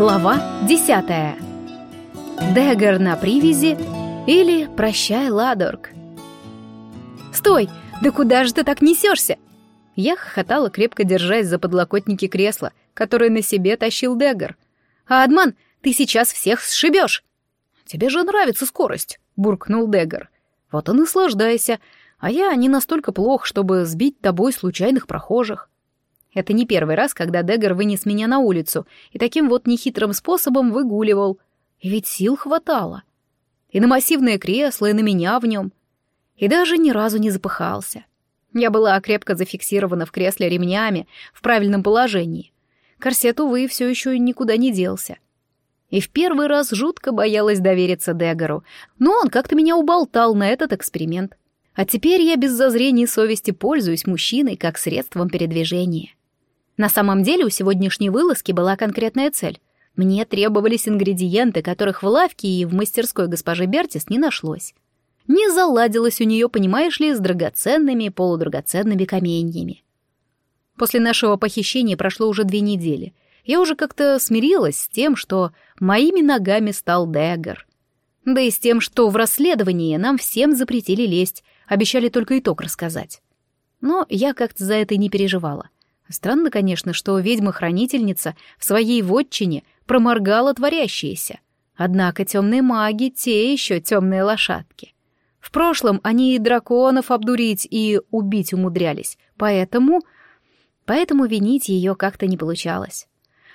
Глава десятая. Дэггер на привязи или «Прощай, Ладорг». «Стой! Да куда же ты так несешься?» Я хохотала, крепко держась за подлокотники кресла, которые на себе тащил Дэггер. «А, Адман, ты сейчас всех сшибешь!» «Тебе же нравится скорость», — буркнул Дэггер. «Вот и наслаждайся, а я не настолько плох, чтобы сбить тобой случайных прохожих». Это не первый раз, когда Дэггер вынес меня на улицу и таким вот нехитрым способом выгуливал. И ведь сил хватало. И на массивное кресло, и на меня в нем. И даже ни разу не запыхался. Я была крепко зафиксирована в кресле ремнями, в правильном положении. Корсет, увы, все еще никуда не делся. И в первый раз жутко боялась довериться Деггару, но он как-то меня уболтал на этот эксперимент. А теперь я без зазрений совести пользуюсь мужчиной как средством передвижения. На самом деле у сегодняшней вылазки была конкретная цель. Мне требовались ингредиенты, которых в лавке и в мастерской госпожи Бертис не нашлось. Не заладилось у нее, понимаешь ли, с драгоценными и полудрагоценными каменьями. После нашего похищения прошло уже две недели. Я уже как-то смирилась с тем, что моими ногами стал Дэггер. Да и с тем, что в расследовании нам всем запретили лезть, обещали только итог рассказать. Но я как-то за это не переживала. Странно, конечно, что ведьма-хранительница в своей вотчине проморгала творящееся. Однако темные маги — те еще темные лошадки. В прошлом они и драконов обдурить, и убить умудрялись, поэтому... Поэтому винить ее как-то не получалось.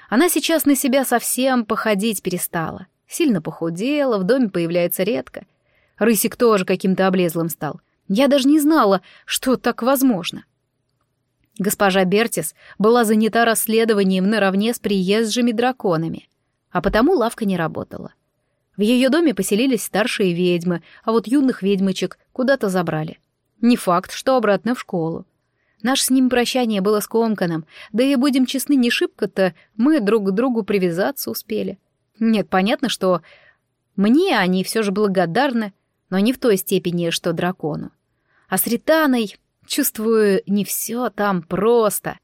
Она сейчас на себя совсем походить перестала. Сильно похудела, в доме появляется редко. Рысик тоже каким-то облезлым стал. Я даже не знала, что так возможно. — Госпожа Бертис была занята расследованием наравне с приезжими драконами, а потому лавка не работала. В ее доме поселились старшие ведьмы, а вот юных ведьмочек куда-то забрали. Не факт, что обратно в школу. Наш с ним прощание было скомканным, да и, будем честны, не шибко-то мы друг к другу привязаться успели. Нет, понятно, что мне они все же благодарны, но не в той степени, что дракону. А с Ританой Чувствую, не все там просто.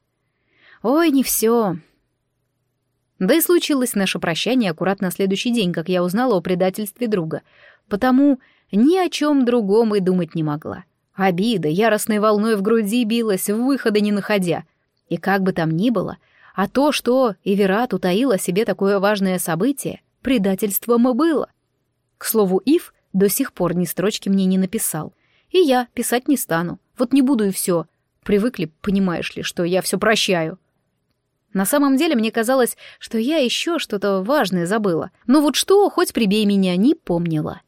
Ой, не все. Да и случилось наше прощание аккуратно на следующий день, как я узнала о предательстве друга. Потому ни о чем другом и думать не могла. Обида яростной волной в груди билась, выхода не находя. И как бы там ни было, а то, что Эверат утаила себе такое важное событие, предательством и было. К слову, Ив до сих пор ни строчки мне не написал. И я писать не стану. Вот не буду и все. Привыкли, понимаешь ли, что я все прощаю. На самом деле мне казалось, что я еще что-то важное забыла. Но вот что, хоть прибей меня, не помнила.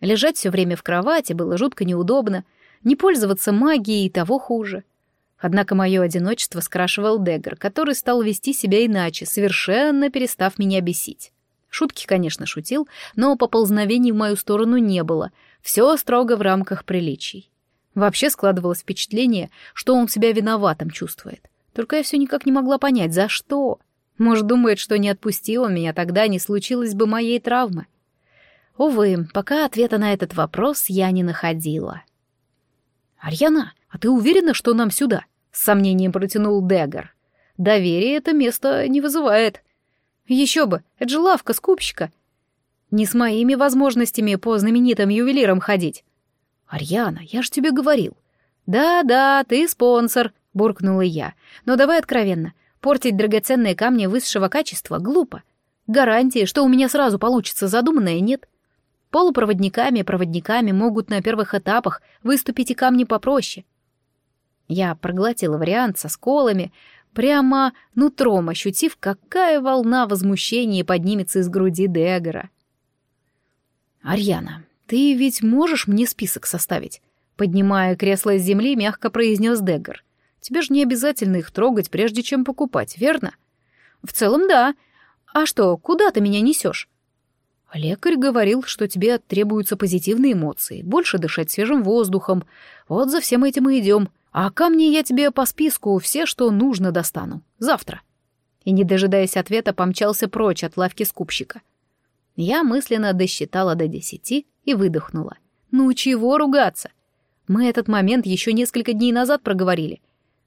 Лежать все время в кровати было жутко неудобно, не пользоваться магией и того хуже. Однако мое одиночество скрашивал Деггер, который стал вести себя иначе, совершенно перестав меня бесить. Шутки, конечно, шутил, но поползновений в мою сторону не было. Все строго в рамках приличий. Вообще складывалось впечатление, что он себя виноватым чувствует. Только я все никак не могла понять, за что. Может, думает, что не отпустил он меня, тогда не случилось бы моей травмы. Увы, пока ответа на этот вопрос я не находила. «Арьяна, а ты уверена, что нам сюда?» — с сомнением протянул Дегар. «Доверие это место не вызывает». «Еще бы, это же лавка скупщика. Не с моими возможностями по знаменитым ювелирам ходить. «Арьяна, я ж тебе говорил». «Да-да, ты спонсор», — буркнула я. «Но давай откровенно, портить драгоценные камни высшего качества глупо. Гарантии, что у меня сразу получится задуманное, нет. Полупроводниками и проводниками могут на первых этапах выступить и камни попроще». Я проглотила вариант со сколами, прямо нутром ощутив, какая волна возмущения поднимется из груди Дегора. «Арьяна, «Ты ведь можешь мне список составить?» Поднимая кресло с земли, мягко произнес Деггер. «Тебе же не обязательно их трогать, прежде чем покупать, верно?» «В целом, да. А что, куда ты меня несешь?» «Лекарь говорил, что тебе требуются позитивные эмоции, больше дышать свежим воздухом. Вот за всем этим и идем. А камни я тебе по списку все, что нужно, достану. Завтра». И, не дожидаясь ответа, помчался прочь от лавки скупщика. Я мысленно досчитала до десяти и выдохнула. «Ну чего ругаться? Мы этот момент еще несколько дней назад проговорили.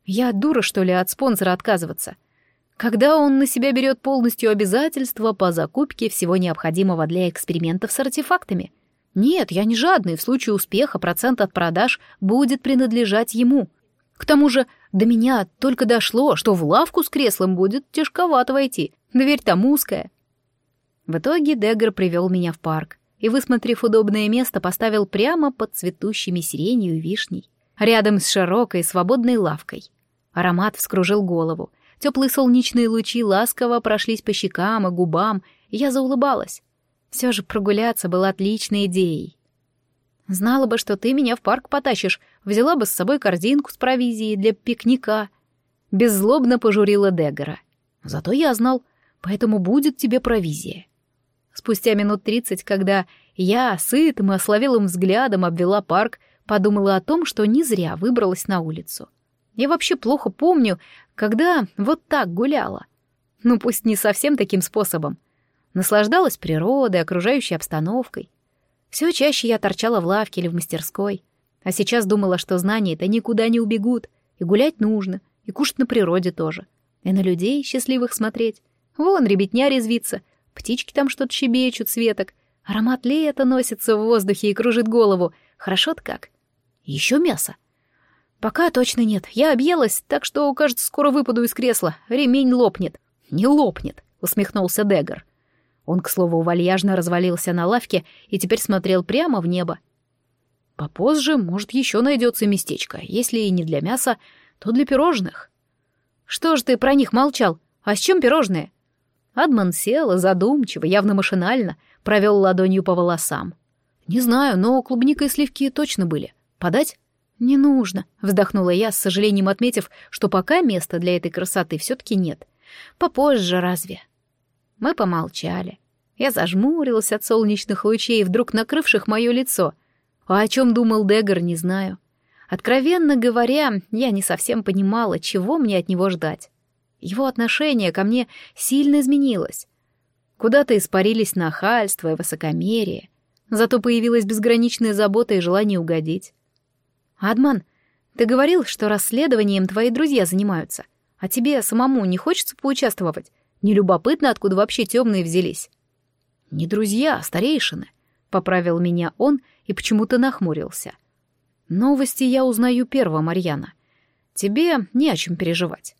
Я дура, что ли, от спонсора отказываться? когда он на себя берет полностью обязательства по закупке всего необходимого для экспериментов с артефактами. Нет, я не жадный, в случае успеха процент от продаж будет принадлежать ему. К тому же до меня только дошло, что в лавку с креслом будет тяжковато войти, дверь там узкая. В итоге Деггер привел меня в парк и, высмотрев удобное место, поставил прямо под цветущими сиренью и вишней, рядом с широкой свободной лавкой. Аромат вскружил голову, теплые солнечные лучи ласково прошлись по щекам и губам, и я заулыбалась. Все же прогуляться было отличной идеей. Знала бы, что ты меня в парк потащишь, взяла бы с собой корзинку с провизией для пикника. Беззлобно пожурила Дегора. Зато я знал, поэтому будет тебе провизия. Спустя минут тридцать, когда я сытым и ословелым взглядом обвела парк, подумала о том, что не зря выбралась на улицу. Я вообще плохо помню, когда вот так гуляла. Ну, пусть не совсем таким способом. Наслаждалась природой, окружающей обстановкой. Все чаще я торчала в лавке или в мастерской. А сейчас думала, что знания-то никуда не убегут, и гулять нужно, и кушать на природе тоже, и на людей счастливых смотреть. Вон ребятня резвится, Птички там что-то щебечут с веток. Аромат лета носится в воздухе и кружит голову. Хорошо-то как. Еще мясо. Пока точно нет. Я объелась, так что, кажется, скоро выпаду из кресла. Ремень лопнет. Не лопнет, усмехнулся Дегар. Он, к слову, вальяжно развалился на лавке и теперь смотрел прямо в небо. Попозже, может, еще найдется местечко. Если и не для мяса, то для пирожных. Что ж ты про них молчал? А с чем пирожные? Адман сел задумчиво, явно машинально, провел ладонью по волосам. «Не знаю, но клубника и сливки точно были. Подать?» «Не нужно», — вздохнула я, с сожалением отметив, что пока места для этой красоты все-таки нет. «Попозже разве?» Мы помолчали. Я зажмурилась от солнечных лучей, вдруг накрывших мое лицо. А о чем думал Дегар, не знаю. Откровенно говоря, я не совсем понимала, чего мне от него ждать. Его отношение ко мне сильно изменилось. Куда-то испарились нахальство и высокомерие. Зато появилась безграничная забота и желание угодить. «Адман, ты говорил, что расследованием твои друзья занимаются, а тебе самому не хочется поучаствовать? Не любопытно, откуда вообще темные взялись?» «Не друзья, а старейшины», — поправил меня он и почему-то нахмурился. «Новости я узнаю первым, Марьяна. Тебе не о чем переживать.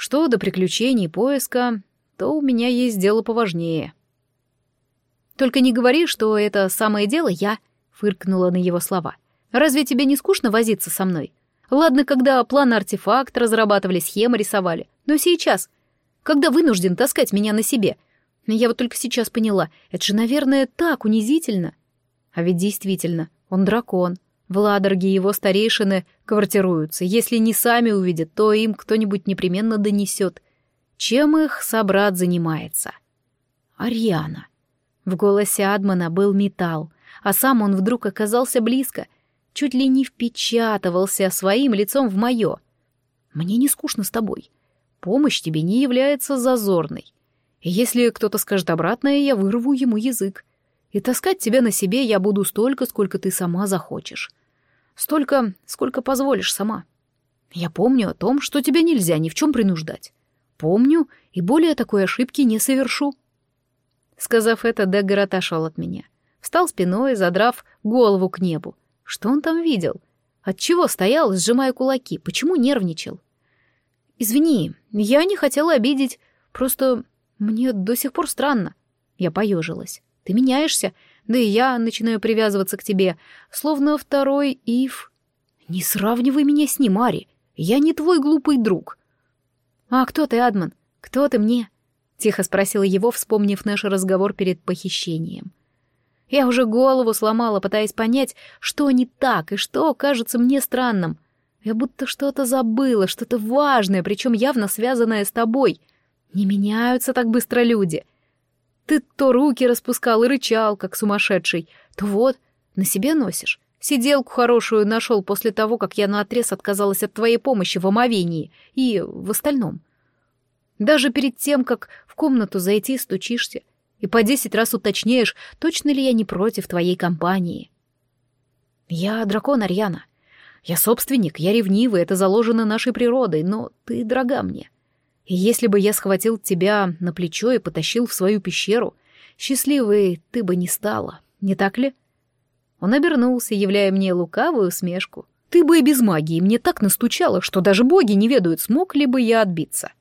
Что до приключений и поиска, то у меня есть дело поважнее. Только не говори, что это самое дело я, фыркнула на его слова. Разве тебе не скучно возиться со мной? Ладно, когда план артефакт разрабатывали, схемы рисовали, но сейчас, когда вынужден таскать меня на себе. Я вот только сейчас поняла, это же, наверное, так унизительно. А ведь действительно, он дракон. В Ладорге его старейшины квартируются. Если не сами увидят, то им кто-нибудь непременно донесет. Чем их собрат занимается? Ариана. В голосе Адмана был металл, а сам он вдруг оказался близко, чуть ли не впечатывался своим лицом в мое. «Мне не скучно с тобой. Помощь тебе не является зазорной. Если кто-то скажет обратное, я вырву ему язык. И таскать тебя на себе я буду столько, сколько ты сама захочешь. Столько, сколько позволишь сама. Я помню о том, что тебя нельзя ни в чем принуждать. Помню, и более такой ошибки не совершу. Сказав это, Деггер отошел от меня. Встал спиной, задрав голову к небу. Что он там видел? Отчего стоял, сжимая кулаки? Почему нервничал? «Извини, я не хотела обидеть. Просто мне до сих пор странно». Я поежилась. «Ты меняешься. Да и я начинаю привязываться к тебе, словно второй Ив. Не сравнивай меня с ним, Ари. Я не твой глупый друг. А кто ты, Адман? Кто ты мне? Тихо спросила его, вспомнив наш разговор перед похищением. Я уже голову сломала, пытаясь понять, что не так и что кажется мне странным. Я будто что-то забыла, что-то важное, причем явно связанное с тобой. Не меняются так быстро люди. Ты то руки распускал и рычал, как сумасшедший, то вот, на себе носишь. Сиделку хорошую нашел после того, как я наотрез отказалась от твоей помощи в омовении и в остальном. Даже перед тем, как в комнату зайти, стучишься и по десять раз уточняешь, точно ли я не против твоей компании. Я дракон Арьяна. Я собственник, я ревнивый, это заложено нашей природой, но ты дорога мне. И если бы я схватил тебя на плечо и потащил в свою пещеру, счастливой ты бы не стала, не так ли? Он обернулся, являя мне лукавую усмешку. Ты бы и без магии мне так настучала, что даже боги не ведают, смог ли бы я отбиться.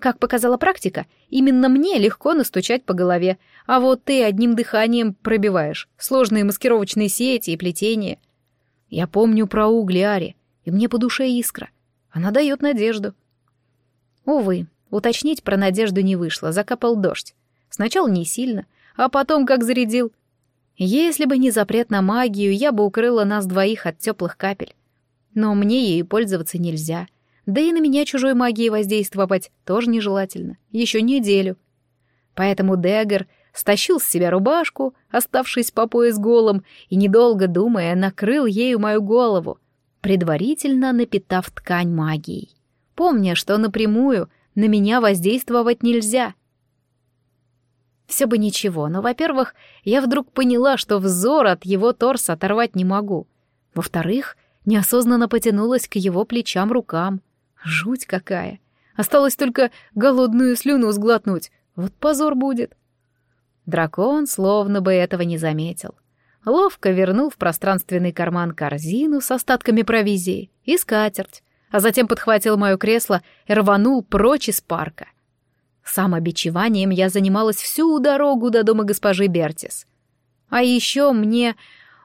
Как показала практика, именно мне легко настучать по голове, а вот ты одним дыханием пробиваешь сложные маскировочные сети и плетения. Я помню про угли Ари, и мне по душе искра. Она дает надежду. Увы, уточнить про надежду не вышло, закапал дождь. Сначала не сильно, а потом как зарядил. Если бы не запрет на магию, я бы укрыла нас двоих от теплых капель. Но мне ею пользоваться нельзя. Да и на меня чужой магией воздействовать тоже нежелательно. Еще неделю. Поэтому Дэггер стащил с себя рубашку, оставшись по пояс голым, и, недолго думая, накрыл ею мою голову, предварительно напитав ткань магией. Помня, что напрямую на меня воздействовать нельзя — все бы ничего, но, во-первых, я вдруг поняла, что взор от его торса оторвать не могу. Во-вторых, неосознанно потянулась к его плечам рукам. Жуть какая! Осталось только голодную слюну сглотнуть. Вот позор будет. Дракон словно бы этого не заметил. Ловко вернул в пространственный карман корзину с остатками провизии и скатерть, а затем подхватил мое кресло и рванул прочь из парка — Самобичеванием я занималась всю дорогу до дома госпожи Бертис. А еще мне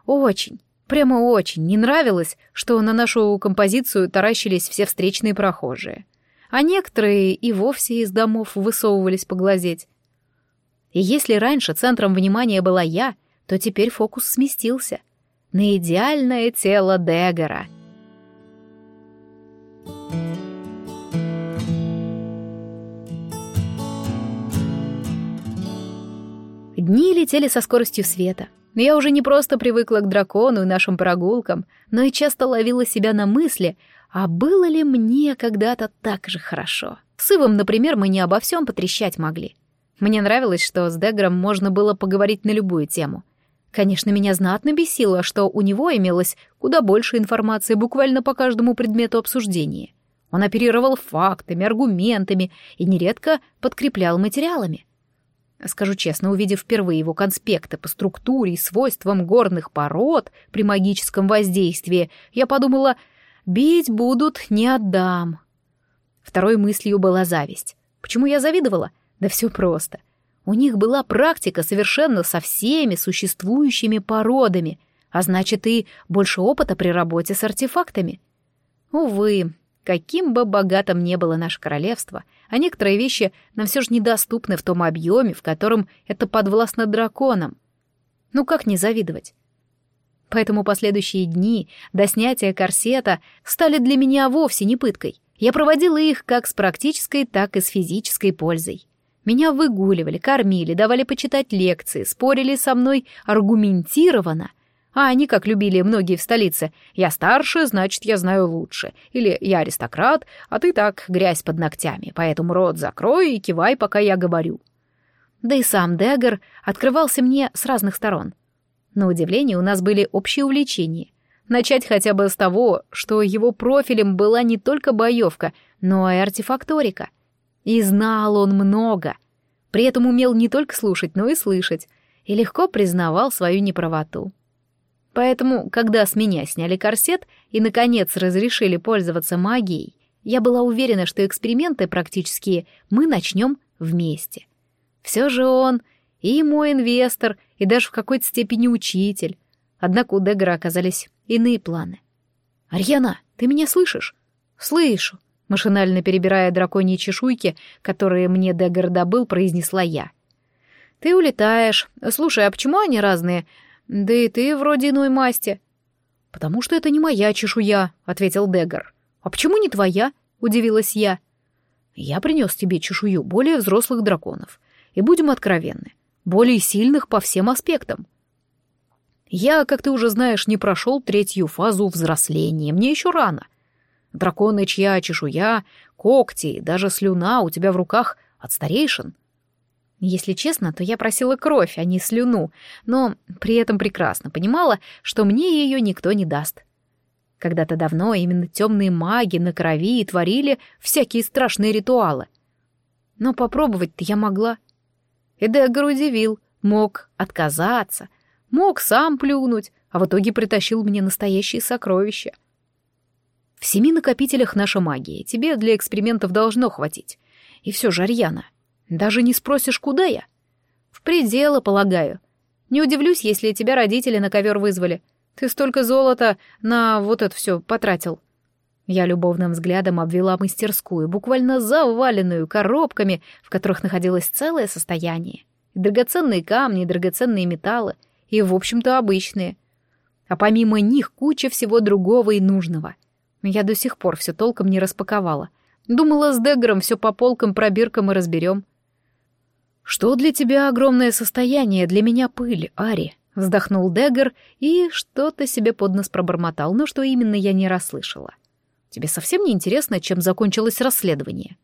очень, прямо очень не нравилось, что на нашу композицию таращились все встречные прохожие. А некоторые и вовсе из домов высовывались поглазеть. И если раньше центром внимания была я, то теперь фокус сместился на идеальное тело Дегора — Дни летели со скоростью света. Я уже не просто привыкла к дракону и нашим прогулкам, но и часто ловила себя на мысли, а было ли мне когда-то так же хорошо? С Ивом, например, мы не обо всем потрещать могли. Мне нравилось, что с Дегром можно было поговорить на любую тему. Конечно, меня знатно бесило, что у него имелось куда больше информации буквально по каждому предмету обсуждения. Он оперировал фактами, аргументами и нередко подкреплял материалами. Скажу честно, увидев впервые его конспекты по структуре и свойствам горных пород при магическом воздействии, я подумала, бить будут, не отдам. Второй мыслью была зависть. Почему я завидовала? Да все просто. У них была практика совершенно со всеми существующими породами, а значит и больше опыта при работе с артефактами. Увы, Каким бы богатым ни было наше королевство, а некоторые вещи нам все же недоступны в том объеме, в котором это подвластно драконам. Ну как не завидовать? Поэтому последующие дни до снятия корсета стали для меня вовсе не пыткой. Я проводила их как с практической, так и с физической пользой. Меня выгуливали, кормили, давали почитать лекции, спорили со мной аргументированно — а они, как любили многие в столице, «Я старше, значит, я знаю лучше», или «Я аристократ, а ты так, грязь под ногтями, поэтому рот закрой и кивай, пока я говорю». Да и сам Дэггер открывался мне с разных сторон. На удивление, у нас были общие увлечения. Начать хотя бы с того, что его профилем была не только боевка, но и артефакторика. И знал он много. При этом умел не только слушать, но и слышать, и легко признавал свою неправоту. Поэтому, когда с меня сняли корсет и, наконец, разрешили пользоваться магией, я была уверена, что эксперименты практически мы начнем вместе. Все же он и мой инвестор, и даже в какой-то степени учитель. Однако у Дегора оказались иные планы. «Арьяна, ты меня слышишь?» «Слышу», — машинально перебирая драконьи чешуйки, которые мне Дегор добыл, произнесла я. «Ты улетаешь. Слушай, а почему они разные? Да и ты вроде иной масти. Потому что это не моя чешуя, ответил Дегар. А почему не твоя? удивилась я. Я принес тебе чешую более взрослых драконов. И будем откровенны, более сильных по всем аспектам. Я, как ты уже знаешь, не прошел третью фазу взросления, мне еще рано. Драконы, чья чешуя, когти даже слюна у тебя в руках от старейшин — если честно, то я просила кровь, а не слюну, но при этом прекрасно понимала, что мне ее никто не даст. Когда-то давно именно темные маги на крови и творили всякие страшные ритуалы. Но попробовать-то я могла. Эдегар удивил, мог отказаться, мог сам плюнуть, а в итоге притащил мне настоящие сокровища. В семи накопителях наша магия, тебе для экспериментов должно хватить. И все же, Арьяна, даже не спросишь, куда я? В пределы, полагаю. Не удивлюсь, если тебя родители на ковер вызвали. Ты столько золота на вот это все потратил. Я любовным взглядом обвела мастерскую, буквально заваленную коробками, в которых находилось целое состояние. И драгоценные камни, и драгоценные металлы, и, в общем-то, обычные. А помимо них куча всего другого и нужного. Я до сих пор все толком не распаковала. Думала, с Деггером все по полкам, пробиркам и разберем. «Что для тебя огромное состояние, для меня пыль, Ари?» Вздохнул Деггер и что-то себе под нос пробормотал, но что именно я не расслышала. «Тебе совсем не интересно, чем закончилось расследование?»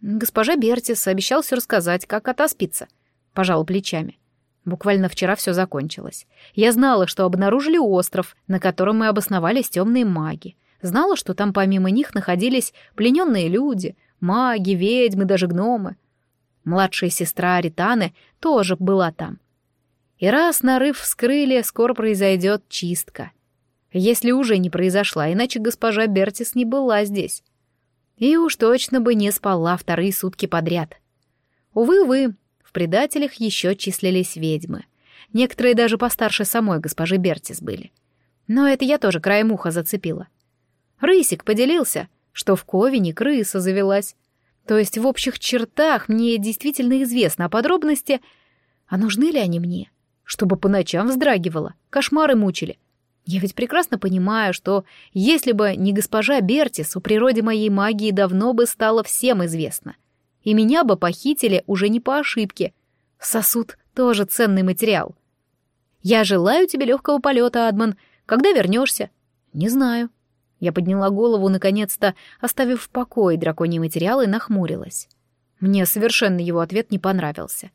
Госпожа Бертис обещал все рассказать, как отоспиться. Пожал плечами. Буквально вчера все закончилось. Я знала, что обнаружили остров, на котором мы обосновались темные маги. Знала, что там помимо них находились плененные люди, маги, ведьмы, даже гномы. Младшая сестра Аританы тоже была там. И раз нарыв вскрыли, скоро произойдет чистка. Если уже не произошла, иначе госпожа Бертис не была здесь. И уж точно бы не спала вторые сутки подряд. Увы-увы, в предателях еще числились ведьмы. Некоторые даже постарше самой госпожи Бертис были. Но это я тоже краем уха зацепила. Рысик поделился, что в Ковине крыса завелась. То есть в общих чертах мне действительно известно о подробности, а нужны ли они мне? Чтобы по ночам вздрагивала, кошмары мучили. Я ведь прекрасно понимаю, что если бы не госпожа Бертис, о природе моей магии давно бы стало всем известно. И меня бы похитили уже не по ошибке. Сосуд тоже ценный материал. Я желаю тебе легкого полета, Адман. Когда вернешься? Не знаю. Я подняла голову, наконец-то, оставив в покое драконий материал и нахмурилась. Мне совершенно его ответ не понравился.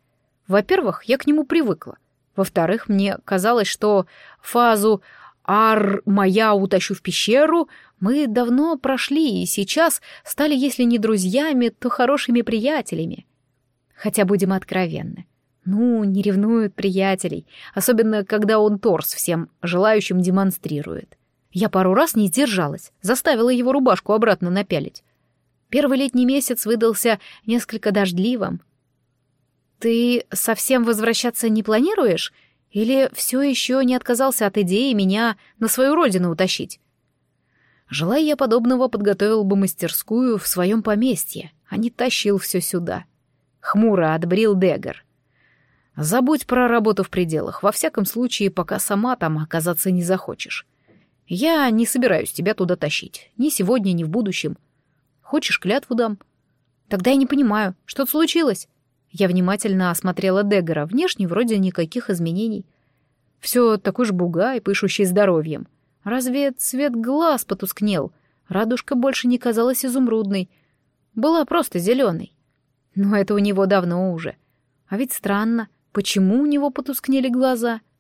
Во-первых, я к нему привыкла. Во-вторых, мне казалось, что фазу «Ар, моя, утащу в пещеру» мы давно прошли и сейчас стали, если не друзьями, то хорошими приятелями. Хотя будем откровенны. Ну, не ревнуют приятелей, особенно когда он торс всем желающим демонстрирует. Я пару раз не сдержалась, заставила его рубашку обратно напялить. Первый летний месяц выдался несколько дождливым. «Ты совсем возвращаться не планируешь? Или все еще не отказался от идеи меня на свою родину утащить?» Желая я подобного, подготовил бы мастерскую в своем поместье, а не тащил все сюда. Хмуро отбрил Дегар. «Забудь про работу в пределах, во всяком случае, пока сама там оказаться не захочешь. Я не собираюсь тебя туда тащить. Ни сегодня, ни в будущем. Хочешь, клятву дам? Тогда я не понимаю, что-то случилось. Я внимательно осмотрела Дегора. Внешне вроде никаких изменений. Все такой же бугай, пышущий здоровьем. Разве цвет глаз потускнел? Радужка больше не казалась изумрудной. Была просто зеленой. Но это у него давно уже. А ведь странно, почему у него потускнели глаза —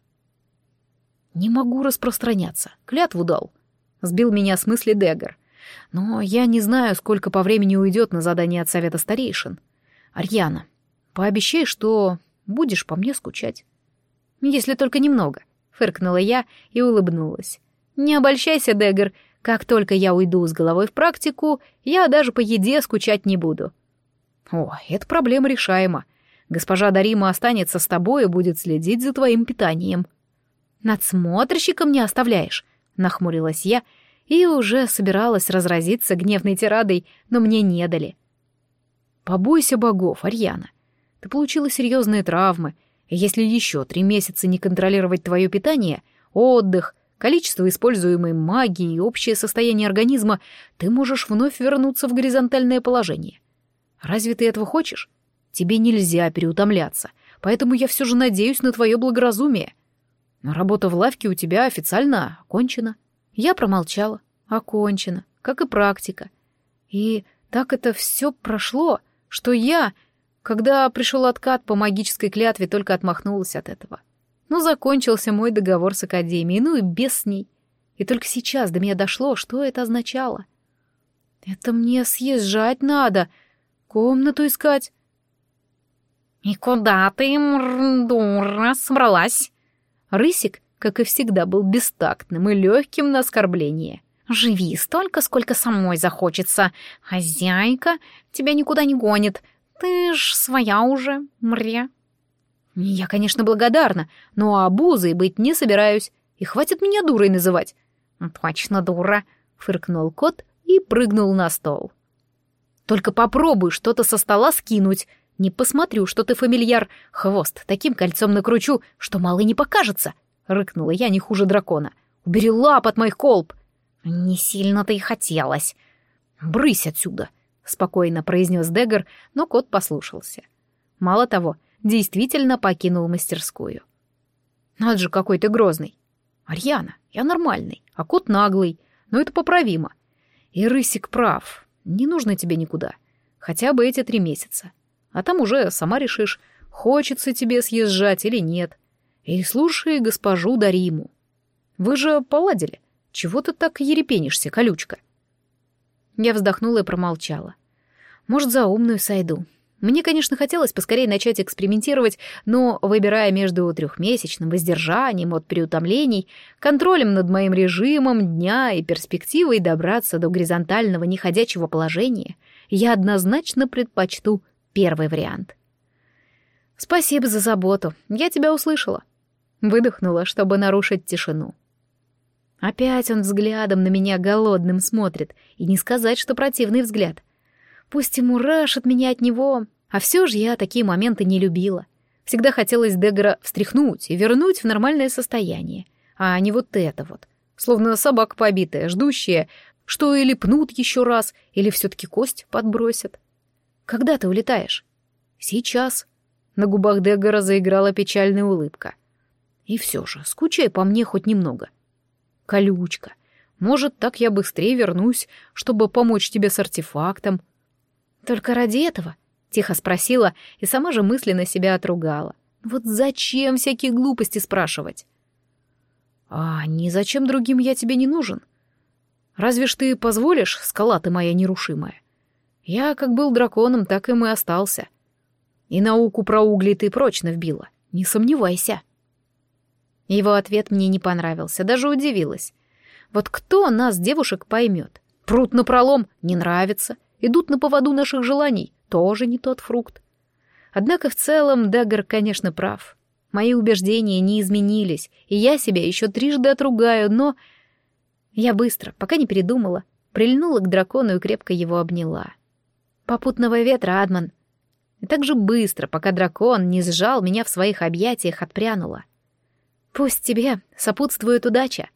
«Не могу распространяться. Клятву дал». Сбил меня с мысли Деггер. «Но я не знаю, сколько по времени уйдет на задание от совета старейшин. Арьяна, пообещай, что будешь по мне скучать». «Если только немного», — фыркнула я и улыбнулась. «Не обольщайся, Деггер. Как только я уйду с головой в практику, я даже по еде скучать не буду». «О, эта проблема решаема. Госпожа Дарима останется с тобой и будет следить за твоим питанием», «Надсмотрщиком не оставляешь», — нахмурилась я и уже собиралась разразиться гневной тирадой, но мне не дали. «Побойся богов, Арьяна. Ты получила серьезные травмы, если еще три месяца не контролировать твое питание, отдых, количество используемой магии и общее состояние организма, ты можешь вновь вернуться в горизонтальное положение. Разве ты этого хочешь? Тебе нельзя переутомляться, поэтому я все же надеюсь на твое благоразумие. Но работа в лавке у тебя официально окончена. Я промолчала. Окончена, как и практика. И так это все прошло, что я, когда пришел откат по магической клятве, только отмахнулась от этого. Но закончился мой договор с Академией, ну и без с ней. И только сейчас до меня дошло, что это означало. «Это мне съезжать надо, комнату искать». «И куда ты, дура, собралась?» Рысик, как и всегда, был бестактным и легким на оскорбление. «Живи столько, сколько самой захочется. Хозяйка тебя никуда не гонит. Ты ж своя уже, мре». Я, конечно, благодарна, но обузой быть не собираюсь. И хватит меня дурой называть. Точно дура, фыркнул кот и прыгнул на стол. Только попробуй что-то со стола скинуть. Не посмотрю, что ты фамильяр. Хвост таким кольцом накручу, что мало не покажется. Рыкнула я не хуже дракона. Убери лап от моих колб. Не сильно-то и хотелось. Брысь отсюда, спокойно произнес Дегар, но кот послушался. Мало того, действительно покинул мастерскую. Надо же, какой ты грозный. Арьяна, я нормальный, а кот наглый, но это поправимо. И Рысик прав, не нужно тебе никуда. Хотя бы эти три месяца. А там уже сама решишь, хочется тебе съезжать или нет. И слушай госпожу Дариму. Вы же поладили. Чего ты так ерепенишься, колючка? Я вздохнула и промолчала. Может, за умную сойду. Мне, конечно, хотелось поскорее начать экспериментировать, но, выбирая между трехмесячным воздержанием от переутомлений, контролем над моим режимом дня и перспективой добраться до горизонтального неходячего положения, я однозначно предпочту первый вариант. «Спасибо за заботу, я тебя услышала». Выдохнула, чтобы нарушить тишину. Опять он взглядом на меня голодным смотрит, и не сказать, что противный взгляд — Пусть и мурашит меня от него, а все же я такие моменты не любила. Всегда хотелось Дегора встряхнуть и вернуть в нормальное состояние, а не вот это вот. Словно собака побитая, ждущая, что или пнут еще раз, или все-таки кость подбросят. Когда ты улетаешь? Сейчас. На губах Дегора заиграла печальная улыбка. И все же, скучай по мне хоть немного. Колючка. Может, так я быстрее вернусь, чтобы помочь тебе с артефактом, только ради этого? Тихо спросила и сама же мысленно себя отругала. Вот зачем всякие глупости спрашивать? А не зачем другим я тебе не нужен? Разве ж ты позволишь, скала ты моя нерушимая? Я как был драконом, так и остался. И науку про угли ты прочно вбила, не сомневайся. Его ответ мне не понравился, даже удивилась. Вот кто нас, девушек, поймет? Прут напролом не нравится — идут на поводу наших желаний, тоже не тот фрукт. Однако в целом Даггер, конечно, прав. Мои убеждения не изменились, и я себя еще трижды отругаю, но... Я быстро, пока не передумала, прильнула к дракону и крепко его обняла. Попутного ветра, Адман. И так же быстро, пока дракон не сжал меня в своих объятиях, отпрянула. Пусть тебе сопутствует удача.